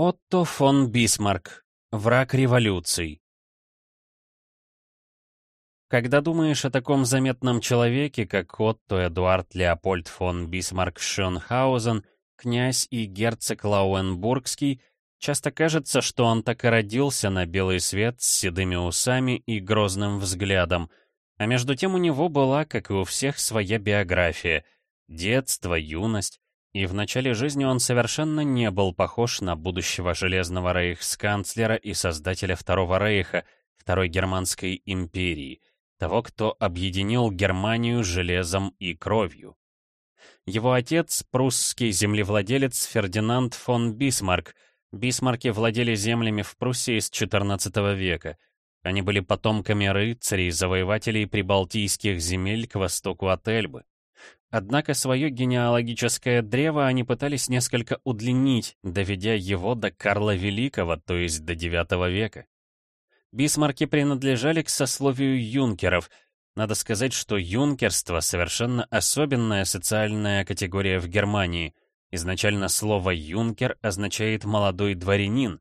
Отто фон Бисмарк. Враг революций. Когда думаешь о таком заметном человеке, как Отто Эдуард Леопольд фон Бисмарк Шёнхаузен, князь и герцог Лауенбургский, часто кажется, что он так и родился на белый свет с седыми усами и грозным взглядом, а между тем у него была, как и у всех, своя биография — детство, юность, и в начале жизни он совершенно не был похож на будущего железного рейхсканцлера и создателя Второго Рейха, Второй Германской империи, того, кто объединил Германию железом и кровью. Его отец — прусский землевладелец Фердинанд фон Бисмарк. Бисмарки владели землями в Пруссии с XIV века. Они были потомками рыцарей, завоевателей прибалтийских земель к востоку от Эльбы. Однако свое генеалогическое древо они пытались несколько удлинить, доведя его до Карла Великого, то есть до IX века. Бисмарки принадлежали к сословию юнкеров. Надо сказать, что юнкерство — совершенно особенная социальная категория в Германии. Изначально слово «юнкер» означает «молодой дворянин».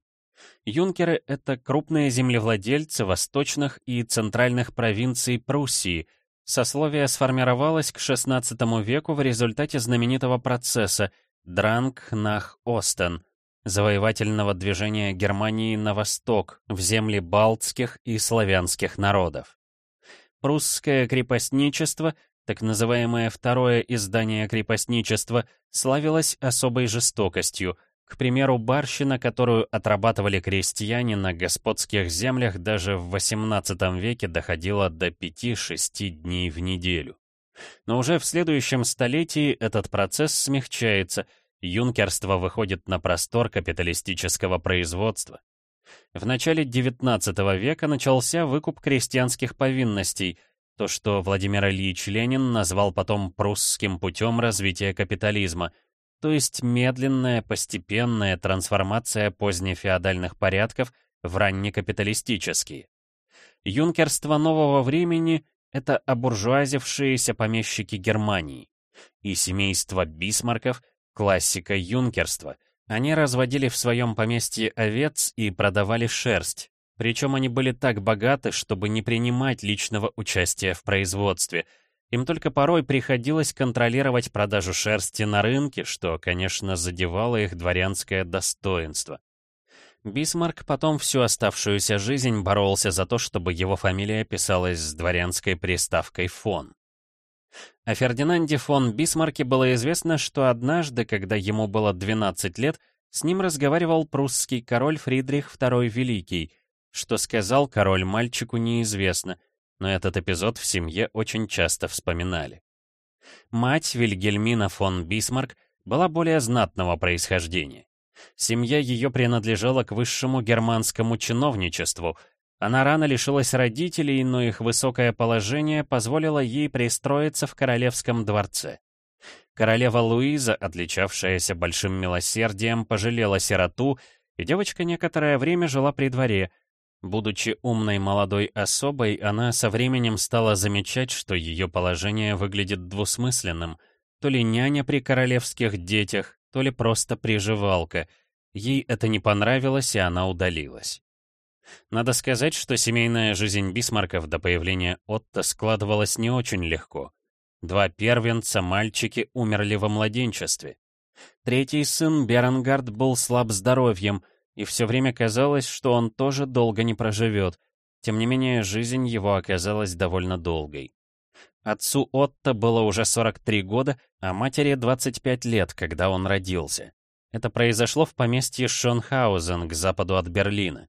Юнкеры — это крупные землевладельцы восточных и центральных провинций Пруссии — Сословие сформировалось к XVI веку в результате знаменитого процесса Дранг нах Остен, завоевательного движения Германии на восток, в земли балтских и славянских народов. Прусское крепостничество, так называемое второе издание крепостничества, славилось особой жестокостью, к примеру, барщина, которую отрабатывали крестьяне на господских землях, даже в XVIII веке доходила до 5-6 дней в неделю. Но уже в следующем столетии этот процесс смягчается, юнкерство выходит на простор капиталистического производства. В начале XIX века начался выкуп крестьянских повинностей, то, что Владимир Ильич Ленин назвал потом прусским путем развития капитализма — то есть медленная, постепенная трансформация позднефеодальных порядков в раннекапиталистические. Юнкерство нового времени — это обуржуазившиеся помещики Германии. И семейство Бисмарков — классика юнкерства. Они разводили в своем поместье овец и продавали шерсть. Причем они были так богаты, чтобы не принимать личного участия в производстве — им только порой приходилось контролировать продажу шерсти на рынке, что, конечно, задевало их дворянское достоинство. Бисмарк потом всю оставшуюся жизнь боролся за то, чтобы его фамилия писалась с дворянской приставкой «фон». О Фердинанде фон Бисмарке было известно, что однажды, когда ему было 12 лет, с ним разговаривал прусский король Фридрих II Великий. Что сказал король мальчику, неизвестно, но этот эпизод в семье очень часто вспоминали. Мать Вильгельмина фон Бисмарк была более знатного происхождения. Семья ее принадлежала к высшему германскому чиновничеству. Она рано лишилась родителей, но их высокое положение позволило ей пристроиться в королевском дворце. Королева Луиза, отличавшаяся большим милосердием, пожалела сироту, и девочка некоторое время жила при дворе, Будучи умной молодой особой, она со временем стала замечать, что ее положение выглядит двусмысленным. То ли няня при королевских детях, то ли просто приживалка. Ей это не понравилось, и она удалилась. Надо сказать, что семейная жизнь Бисмарков до появления Отто складывалась не очень легко. Два первенца, мальчики, умерли во младенчестве. Третий сын, Берангард, был слаб здоровьем — и все время казалось, что он тоже долго не проживет. Тем не менее, жизнь его оказалась довольно долгой. Отцу Отто было уже 43 года, а матери 25 лет, когда он родился. Это произошло в поместье Шонхаузен к западу от Берлина.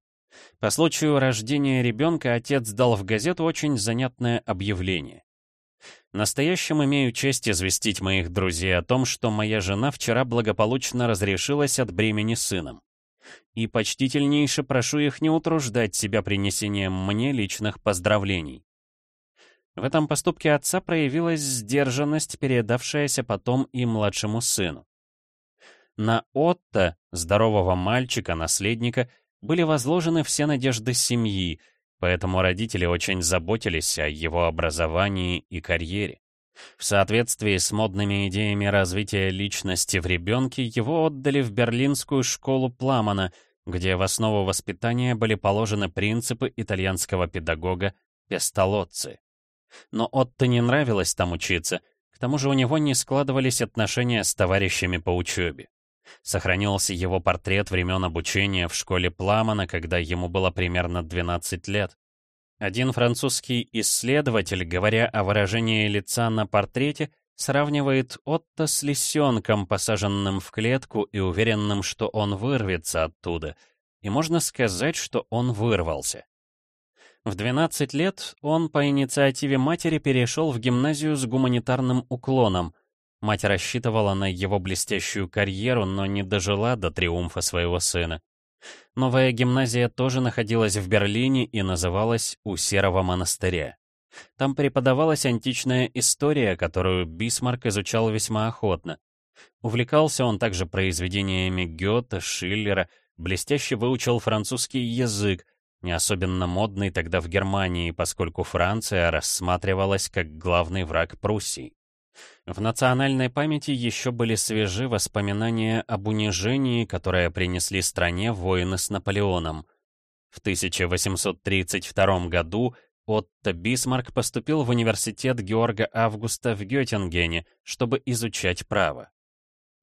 По случаю рождения ребенка отец дал в газету очень занятное объявление. Настоящим имею честь известить моих друзей о том, что моя жена вчера благополучно разрешилась от бремени сыном и почтительнейше прошу их не утруждать себя принесением мне личных поздравлений. В этом поступке отца проявилась сдержанность, передавшаяся потом и младшему сыну. На Отто, здорового мальчика, наследника, были возложены все надежды семьи, поэтому родители очень заботились о его образовании и карьере. В соответствии с модными идеями развития личности в ребенке его отдали в Берлинскую школу Пламана, где в основу воспитания были положены принципы итальянского педагога Пестолоцци. Но Отто не нравилось там учиться, к тому же у него не складывались отношения с товарищами по учебе. Сохранился его портрет времен обучения в школе Пламана, когда ему было примерно 12 лет. Один французский исследователь, говоря о выражении лица на портрете, сравнивает Отто с лисенком, посаженным в клетку и уверенным, что он вырвется оттуда. И можно сказать, что он вырвался. В 12 лет он по инициативе матери перешел в гимназию с гуманитарным уклоном. Мать рассчитывала на его блестящую карьеру, но не дожила до триумфа своего сына. Новая гимназия тоже находилась в Берлине и называлась «У Серого монастыря». Там преподавалась античная история, которую Бисмарк изучал весьма охотно. Увлекался он также произведениями Гёте, Шиллера, блестяще выучил французский язык, не особенно модный тогда в Германии, поскольку Франция рассматривалась как главный враг Пруссии. В национальной памяти еще были свежи воспоминания об унижении, которое принесли стране воины с Наполеоном. В 1832 году Отто Бисмарк поступил в университет Георга Августа в Геттингене, чтобы изучать право.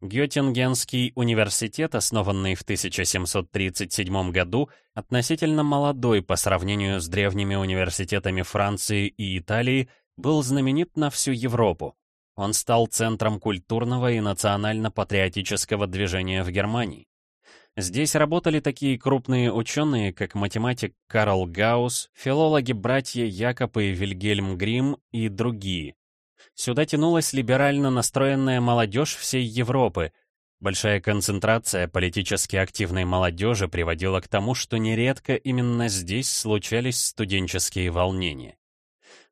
Геттингенский университет, основанный в 1737 году, относительно молодой по сравнению с древними университетами Франции и Италии, был знаменит на всю Европу. Он стал центром культурного и национально-патриотического движения в Германии. Здесь работали такие крупные ученые, как математик Карл Гаусс, филологи-братья Якоб и Вильгельм Грим и другие. Сюда тянулась либерально настроенная молодежь всей Европы. Большая концентрация политически активной молодежи приводила к тому, что нередко именно здесь случались студенческие волнения.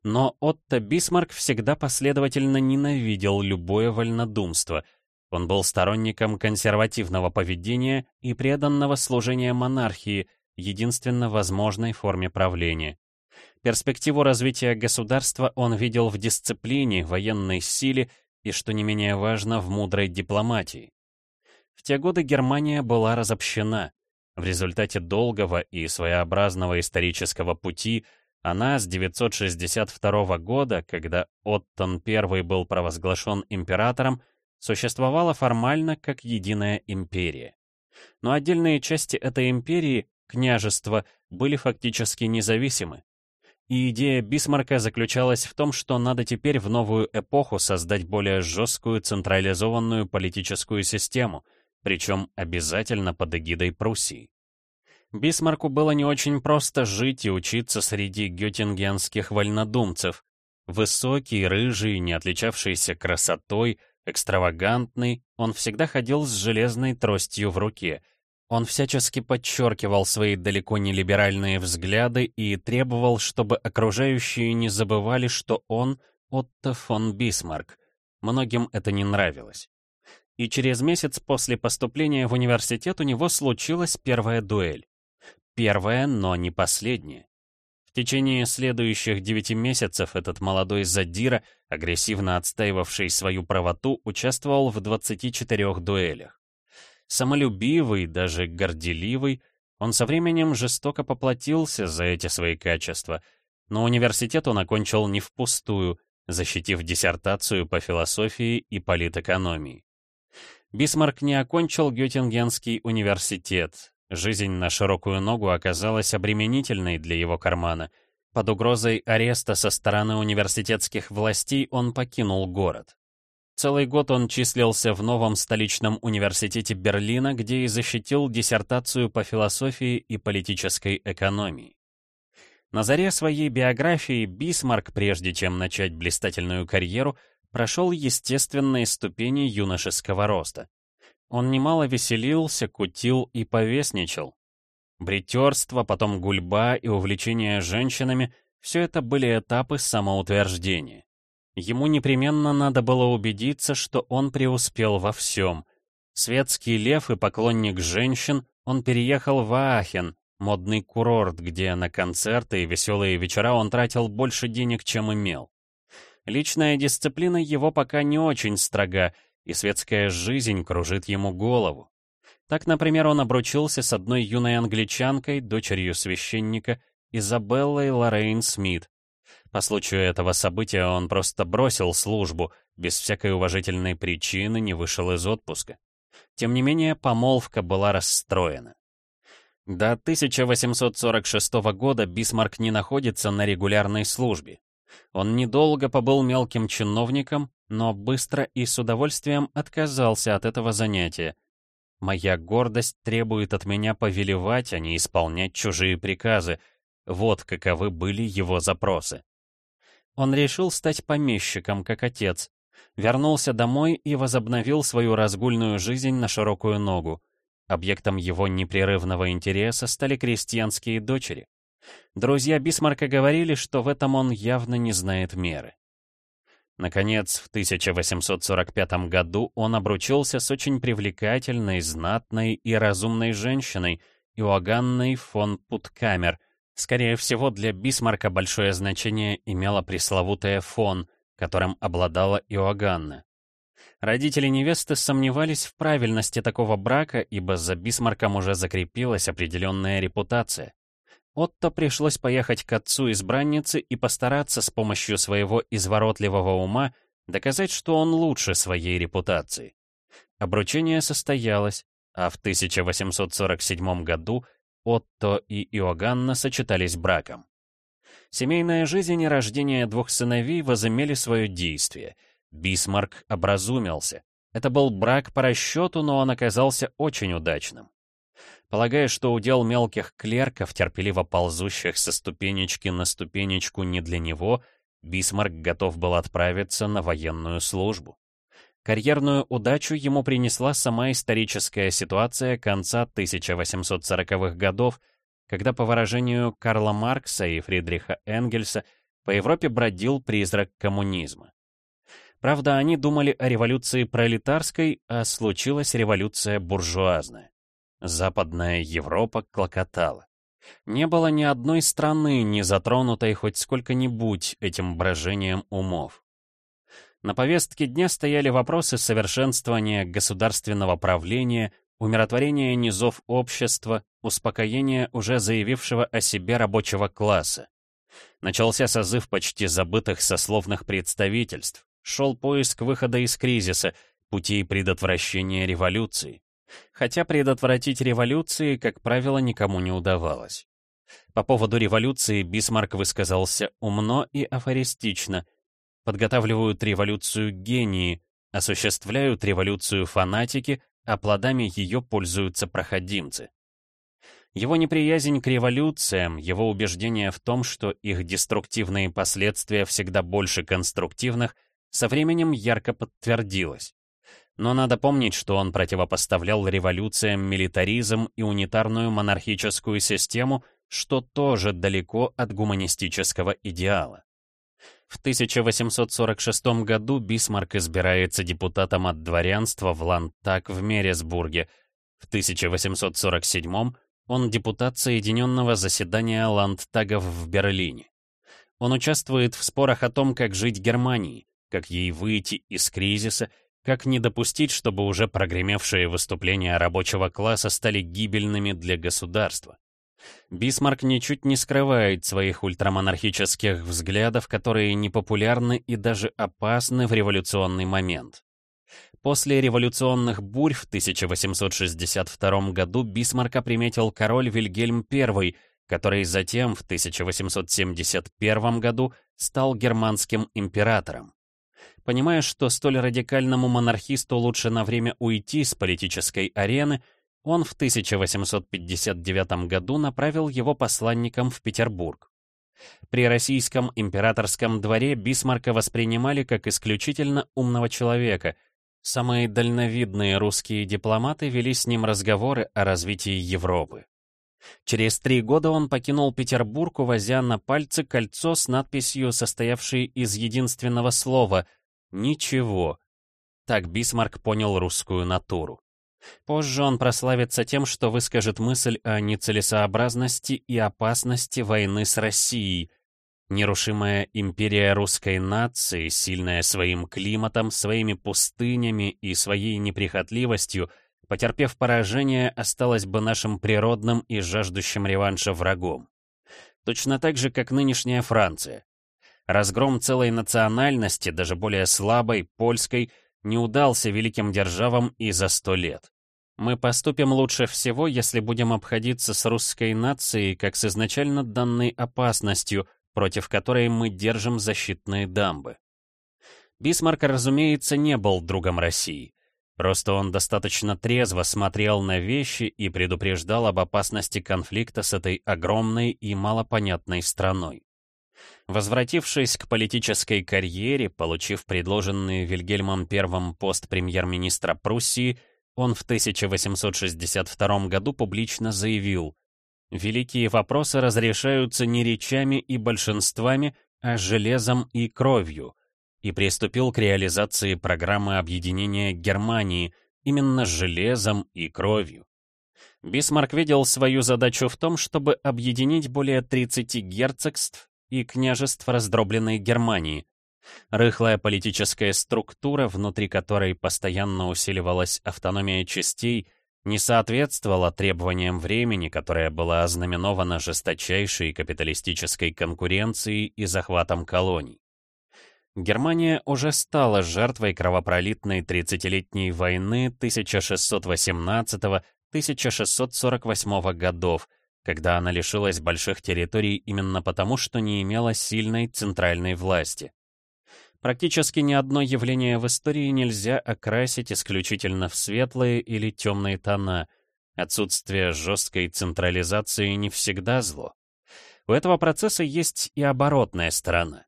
Но Отто Бисмарк всегда последовательно ненавидел любое вольнодумство. Он был сторонником консервативного поведения и преданного служения монархии, единственно возможной форме правления. Перспективу развития государства он видел в дисциплине, военной силе и, что не менее важно, в мудрой дипломатии. В те годы Германия была разобщена. В результате долгого и своеобразного исторического пути – она с 962 года, когда Оттон I был провозглашен императором, существовала формально как единая империя. Но отдельные части этой империи, княжества, были фактически независимы. И идея Бисмарка заключалась в том, что надо теперь в новую эпоху создать более жесткую централизованную политическую систему, причем обязательно под эгидой Пруссии. Бисмарку было не очень просто жить и учиться среди геттингенских вольнодумцев. Высокий, рыжий, не отличавшийся красотой, экстравагантный, он всегда ходил с железной тростью в руке. Он всячески подчеркивал свои далеко не либеральные взгляды и требовал, чтобы окружающие не забывали, что он Отто фон Бисмарк. Многим это не нравилось. И через месяц после поступления в университет у него случилась первая дуэль. Первое, но не последнее. В течение следующих девяти месяцев этот молодой задира, агрессивно отстаивавший свою правоту, участвовал в 24 дуэлях. Самолюбивый, даже горделивый, он со временем жестоко поплатился за эти свои качества, но университет он окончил не впустую, защитив диссертацию по философии и политэкономии. Бисмарк не окончил Геттингенский университет, Жизнь на широкую ногу оказалась обременительной для его кармана. Под угрозой ареста со стороны университетских властей он покинул город. Целый год он числился в новом столичном университете Берлина, где и защитил диссертацию по философии и политической экономии. На заре своей биографии Бисмарк, прежде чем начать блистательную карьеру, прошел естественные ступени юношеского роста. Он немало веселился, кутил и повесничал. Бритерство, потом гульба и увлечение женщинами — все это были этапы самоутверждения. Ему непременно надо было убедиться, что он преуспел во всем. Светский лев и поклонник женщин, он переехал в Аахен, модный курорт, где на концерты и веселые вечера он тратил больше денег, чем имел. Личная дисциплина его пока не очень строга, и светская жизнь кружит ему голову. Так, например, он обручился с одной юной англичанкой, дочерью священника, Изабеллой Лоррейн Смит. По случаю этого события он просто бросил службу, без всякой уважительной причины не вышел из отпуска. Тем не менее, помолвка была расстроена. До 1846 года Бисмарк не находится на регулярной службе. Он недолго побыл мелким чиновником, но быстро и с удовольствием отказался от этого занятия. Моя гордость требует от меня повелевать, а не исполнять чужие приказы. Вот каковы были его запросы. Он решил стать помещиком, как отец. Вернулся домой и возобновил свою разгульную жизнь на широкую ногу. Объектом его непрерывного интереса стали крестьянские дочери. Друзья Бисмарка говорили, что в этом он явно не знает меры. Наконец, в 1845 году он обручился с очень привлекательной, знатной и разумной женщиной, Иоганной фон Путкамер. Скорее всего, для Бисмарка большое значение имела пресловутая фон, которым обладала Иоганна. Родители невесты сомневались в правильности такого брака, ибо за Бисмарком уже закрепилась определенная репутация. Отто пришлось поехать к отцу избранницы и постараться с помощью своего изворотливого ума доказать, что он лучше своей репутации. Обручение состоялось, а в 1847 году Отто и Иоганна сочетались браком. Семейная жизнь и рождение двух сыновей возымели свое действие. Бисмарк образумился. Это был брак по расчету, но он оказался очень удачным. Полагая, что удел мелких клерков, терпеливо ползущих со ступенечки на ступенечку не для него, Бисмарк готов был отправиться на военную службу. Карьерную удачу ему принесла сама историческая ситуация конца 1840-х годов, когда, по выражению Карла Маркса и Фридриха Энгельса, по Европе бродил призрак коммунизма. Правда, они думали о революции пролетарской, а случилась революция буржуазная. Западная Европа клокотала. Не было ни одной страны, не затронутой хоть сколько-нибудь этим брожением умов. На повестке дня стояли вопросы совершенствования государственного правления, умиротворения низов общества, успокоения уже заявившего о себе рабочего класса. Начался созыв почти забытых сословных представительств, шел поиск выхода из кризиса, путей предотвращения революции хотя предотвратить революции, как правило, никому не удавалось. По поводу революции Бисмарк высказался умно и афористично. Подготавливают революцию гении, осуществляют революцию фанатики, а плодами ее пользуются проходимцы. Его неприязнь к революциям, его убеждение в том, что их деструктивные последствия всегда больше конструктивных, со временем ярко подтвердилось. Но надо помнить, что он противопоставлял революциям милитаризм и унитарную монархическую систему, что тоже далеко от гуманистического идеала. В 1846 году Бисмарк избирается депутатом от дворянства в Ландтаг в Мересбурге. В 1847 он депутат Соединенного заседания Ландтагов в Берлине. Он участвует в спорах о том, как жить Германии, как ей выйти из кризиса как не допустить, чтобы уже прогремевшие выступления рабочего класса стали гибельными для государства? Бисмарк ничуть не скрывает своих ультрамонархических взглядов, которые непопулярны и даже опасны в революционный момент. После революционных бурь в 1862 году Бисмарка приметил король Вильгельм I, который затем в 1871 году стал германским императором. Понимая, что столь радикальному монархисту лучше на время уйти с политической арены, он в 1859 году направил его посланником в Петербург. При российском императорском дворе Бисмарка воспринимали как исключительно умного человека. Самые дальновидные русские дипломаты вели с ним разговоры о развитии Европы. Через три года он покинул Петербург, увозя на пальце кольцо с надписью, состоявшей из единственного слова Ничего. Так Бисмарк понял русскую натуру. Позже он прославится тем, что выскажет мысль о нецелесообразности и опасности войны с Россией. Нерушимая империя русской нации, сильная своим климатом, своими пустынями и своей неприхотливостью, потерпев поражение, осталась бы нашим природным и жаждущим реванша врагом. Точно так же, как нынешняя Франция. Разгром целой национальности, даже более слабой, польской, не удался великим державам и за сто лет. Мы поступим лучше всего, если будем обходиться с русской нацией как с изначально данной опасностью, против которой мы держим защитные дамбы. Бисмарк, разумеется, не был другом России. Просто он достаточно трезво смотрел на вещи и предупреждал об опасности конфликта с этой огромной и малопонятной страной. Возвратившись к политической карьере, получив предложенный Вильгельмом I пост премьер-министра Пруссии, он в 1862 году публично заявил «Великие вопросы разрешаются не речами и большинствами, а железом и кровью», и приступил к реализации программы объединения Германии именно железом и кровью. Бисмарк видел свою задачу в том, чтобы объединить более 30 герцогств и княжеств раздробленной Германии. Рыхлая политическая структура, внутри которой постоянно усиливалась автономия частей, не соответствовала требованиям времени, которое было ознаменовано жесточайшей капиталистической конкуренцией и захватом колоний. Германия уже стала жертвой кровопролитной 30-летней войны 1618-1648 годов, когда она лишилась больших территорий именно потому, что не имела сильной центральной власти. Практически ни одно явление в истории нельзя окрасить исключительно в светлые или темные тона. Отсутствие жесткой централизации не всегда зло. У этого процесса есть и оборотная сторона.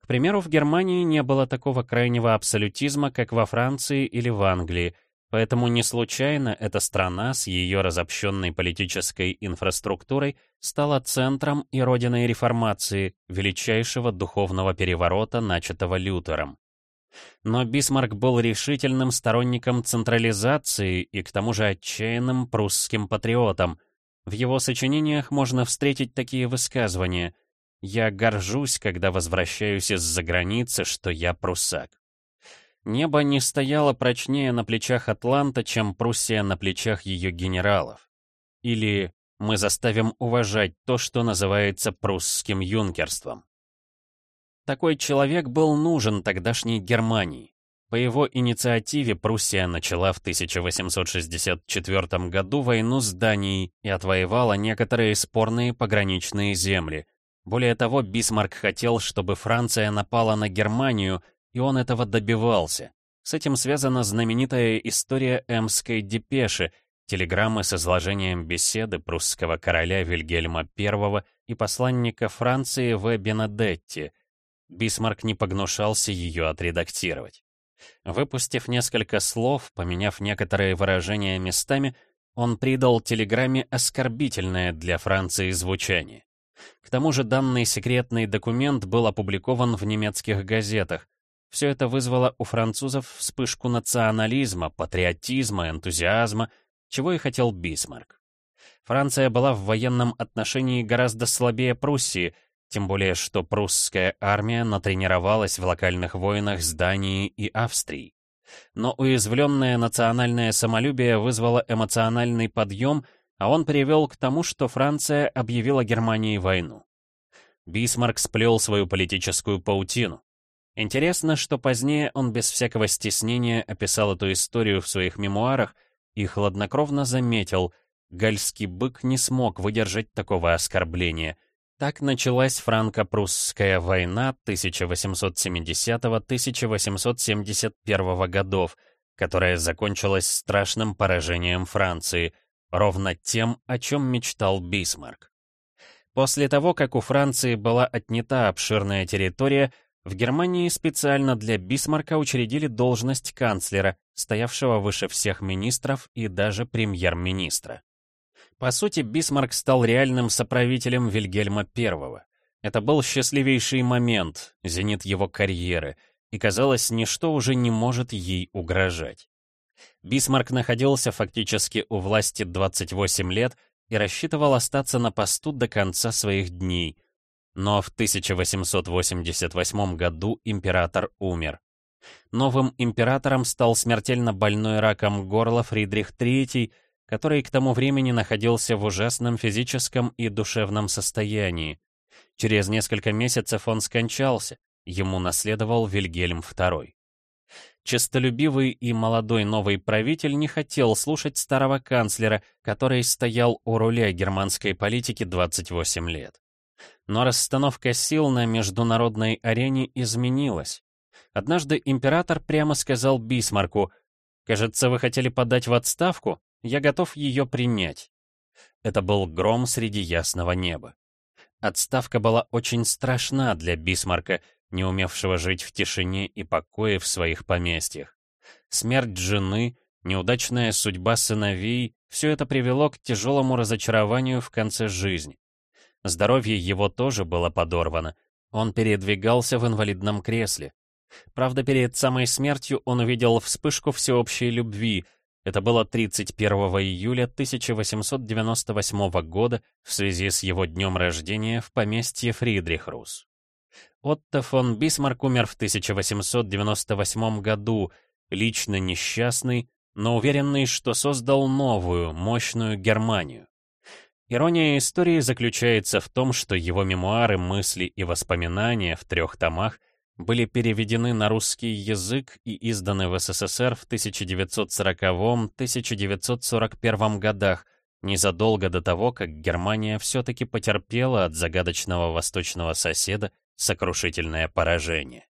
К примеру, в Германии не было такого крайнего абсолютизма, как во Франции или в Англии, Поэтому не случайно эта страна с ее разобщенной политической инфраструктурой стала центром и родиной реформации, величайшего духовного переворота, начатого Лютером. Но Бисмарк был решительным сторонником централизации и к тому же отчаянным прусским патриотом. В его сочинениях можно встретить такие высказывания «Я горжусь, когда возвращаюсь из-за границы, что я прусак». Небо не стояло прочнее на плечах Атланта, чем Пруссия на плечах ее генералов. Или мы заставим уважать то, что называется прусским юнкерством. Такой человек был нужен тогдашней Германии. По его инициативе Пруссия начала в 1864 году войну с Данией и отвоевала некоторые спорные пограничные земли. Более того, Бисмарк хотел, чтобы Франция напала на Германию – и он этого добивался. С этим связана знаменитая история Эмской депеши, телеграммы с изложением беседы прусского короля Вильгельма I и посланника Франции В. Бенедетти. Бисмарк не погнушался ее отредактировать. Выпустив несколько слов, поменяв некоторые выражения местами, он придал телеграмме оскорбительное для Франции звучание. К тому же данный секретный документ был опубликован в немецких газетах, все это вызвало у французов вспышку национализма, патриотизма, энтузиазма, чего и хотел Бисмарк. Франция была в военном отношении гораздо слабее Пруссии, тем более что прусская армия натренировалась в локальных войнах с Данией и Австрией. Но уязвленное национальное самолюбие вызвало эмоциональный подъем, а он привел к тому, что Франция объявила Германии войну. Бисмарк сплел свою политическую паутину. Интересно, что позднее он без всякого стеснения описал эту историю в своих мемуарах и хладнокровно заметил, гальский бык не смог выдержать такого оскорбления. Так началась франко-прусская война 1870-1871 годов, которая закончилась страшным поражением Франции, ровно тем, о чем мечтал Бисмарк. После того, как у Франции была отнята обширная территория, в Германии специально для Бисмарка учредили должность канцлера, стоявшего выше всех министров и даже премьер-министра. По сути, Бисмарк стал реальным соправителем Вильгельма I. Это был счастливейший момент, зенит его карьеры, и казалось, ничто уже не может ей угрожать. Бисмарк находился фактически у власти 28 лет и рассчитывал остаться на посту до конца своих дней, Но в 1888 году император умер. Новым императором стал смертельно больной раком горла Фридрих III, который к тому времени находился в ужасном физическом и душевном состоянии. Через несколько месяцев он скончался, ему наследовал Вильгельм II. Честолюбивый и молодой новый правитель не хотел слушать старого канцлера, который стоял у руля германской политики 28 лет. Но расстановка сил на международной арене изменилась. Однажды император прямо сказал Бисмарку, «Кажется, вы хотели подать в отставку? Я готов ее принять». Это был гром среди ясного неба. Отставка была очень страшна для Бисмарка, не умевшего жить в тишине и покое в своих поместьях. Смерть жены, неудачная судьба сыновей — все это привело к тяжелому разочарованию в конце жизни. Здоровье его тоже было подорвано. Он передвигался в инвалидном кресле. Правда, перед самой смертью он увидел вспышку всеобщей любви. Это было 31 июля 1898 года в связи с его днем рождения в поместье Фридрихрус. Отто фон Бисмарк умер в 1898 году, лично несчастный, но уверенный, что создал новую, мощную Германию. Ирония истории заключается в том, что его мемуары, мысли и воспоминания в трех томах были переведены на русский язык и изданы в СССР в 1940-1941 годах, незадолго до того, как Германия все-таки потерпела от загадочного восточного соседа сокрушительное поражение.